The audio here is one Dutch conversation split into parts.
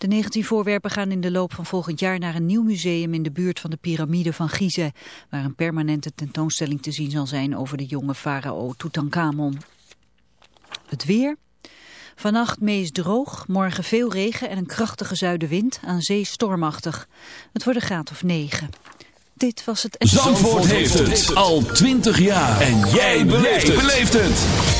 De 19 voorwerpen gaan in de loop van volgend jaar naar een nieuw museum in de buurt van de piramide van Gizeh, waar een permanente tentoonstelling te zien zal zijn over de jonge farao Tutankhamon. Het weer. Vannacht meest droog, morgen veel regen en een krachtige zuidenwind, aan zee stormachtig. Het wordt een graad of 9. Dit was het... Zandvoort heeft het al 20 jaar. En jij beleeft het.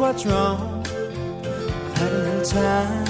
what's wrong. I hadn't time.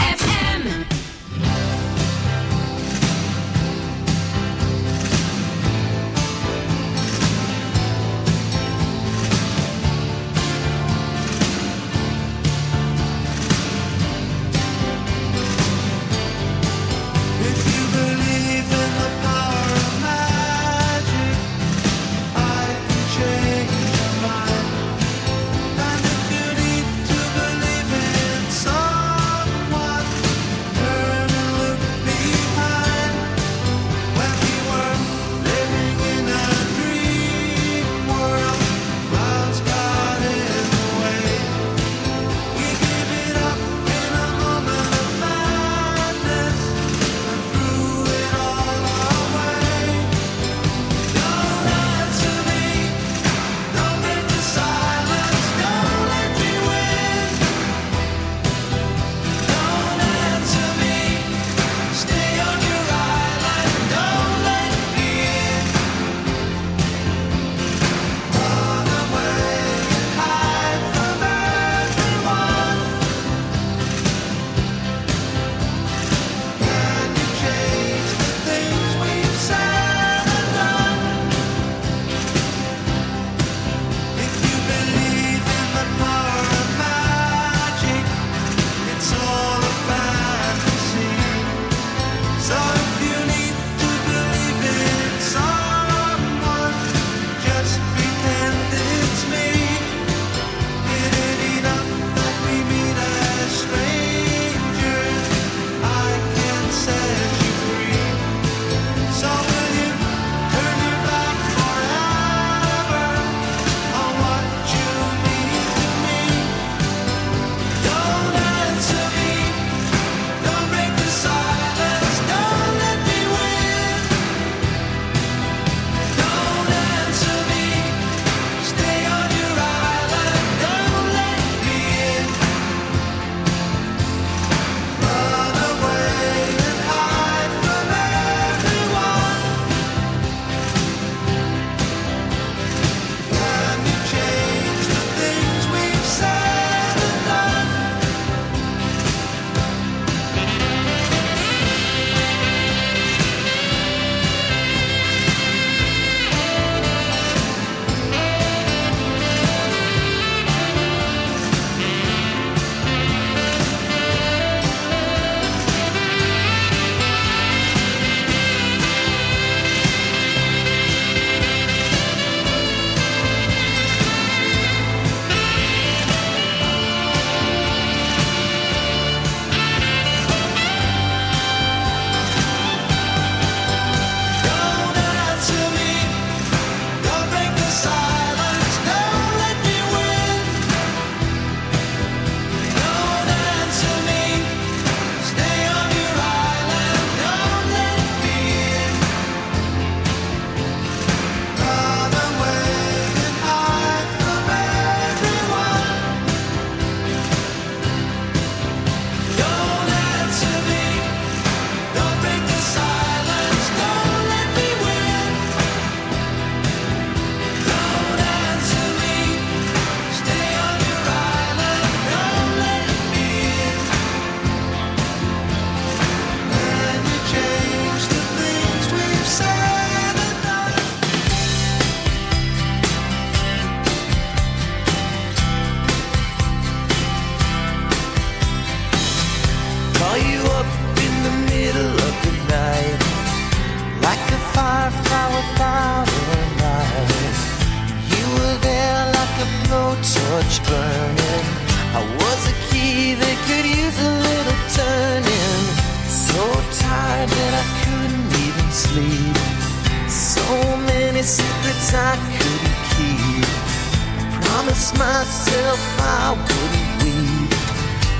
promised myself I wouldn't weep.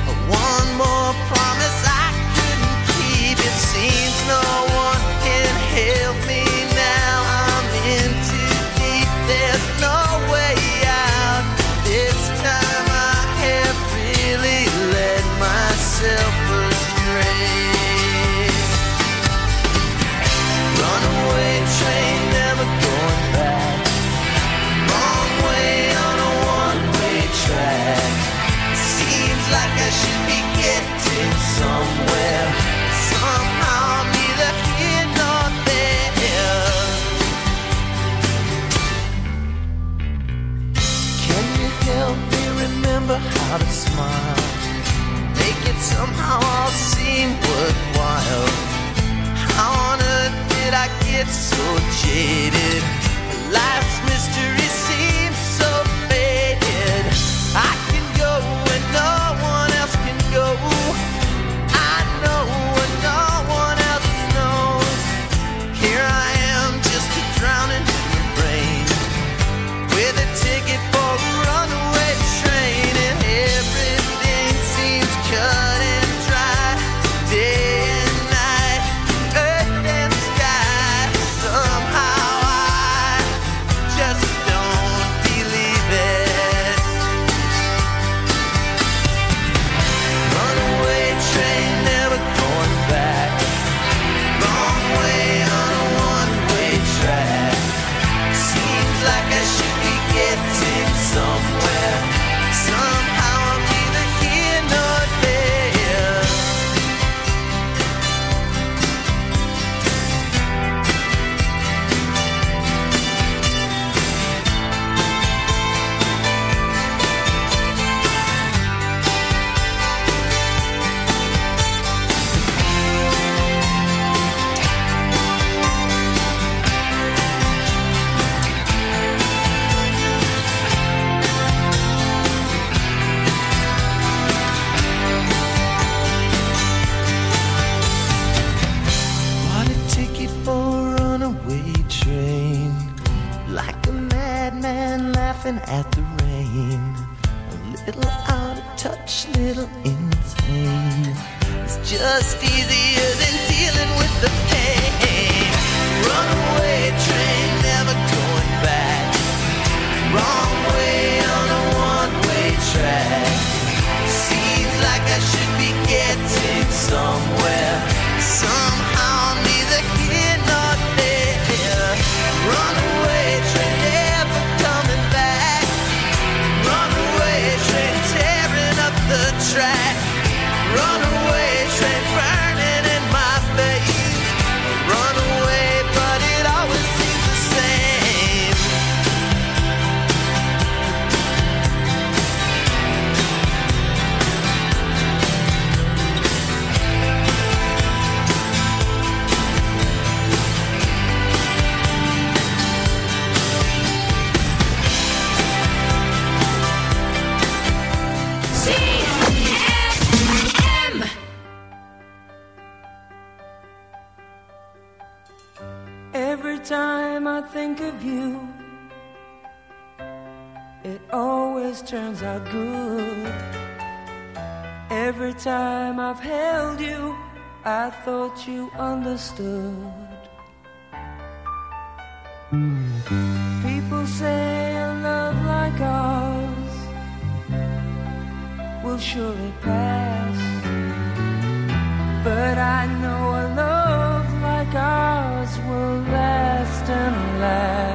I want faded It always turns out good. Every time I've held you, I thought you understood. People say a love like ours will surely pass. But I know a love like ours will last and last.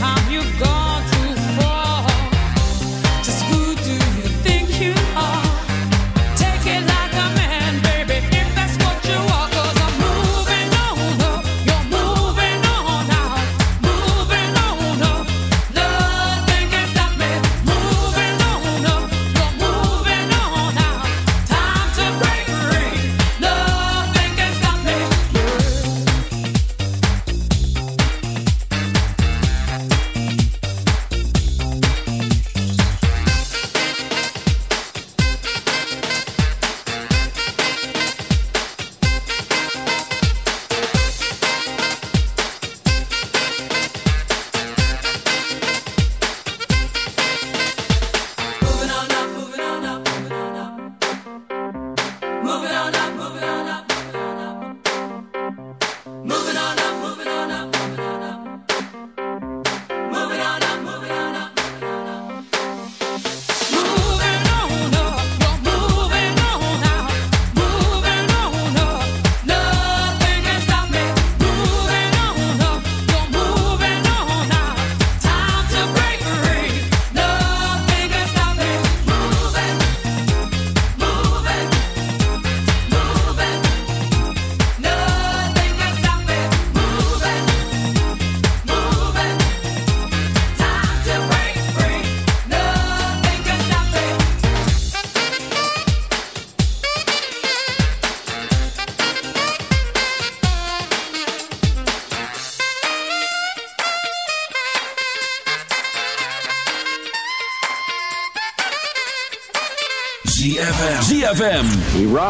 how you gone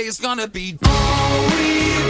always gonna be. All we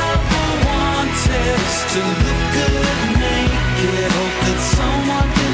pretends to look good naked. Hope that someone can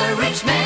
a rich man.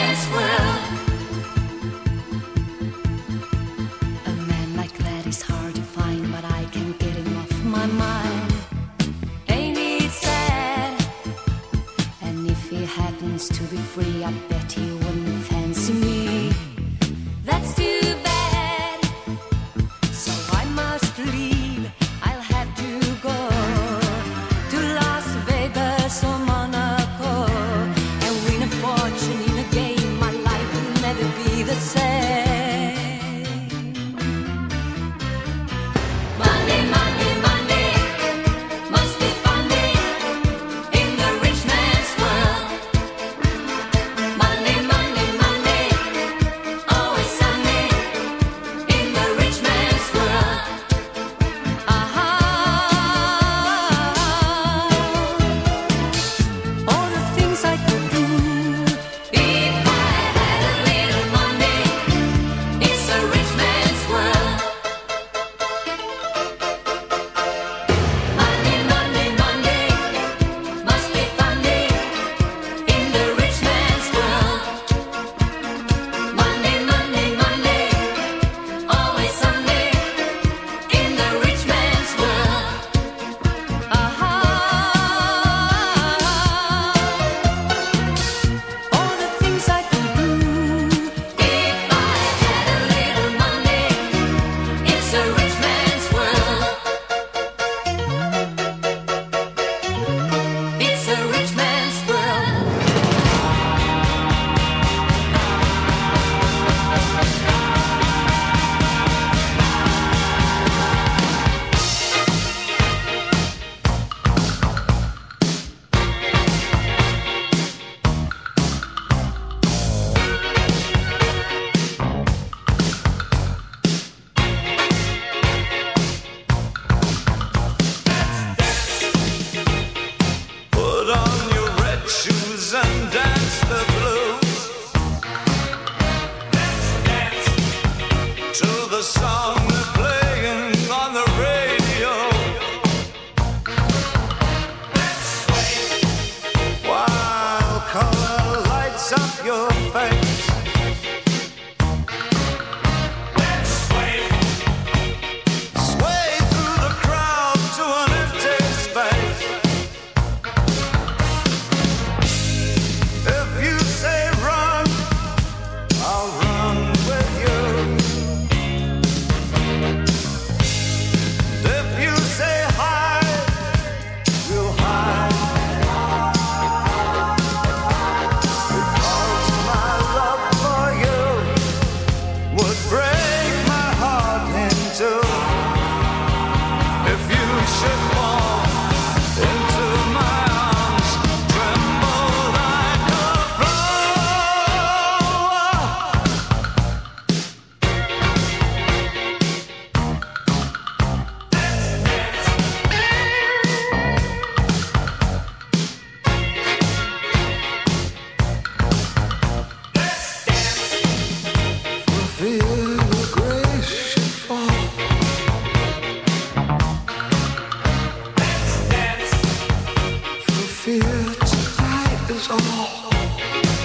so long.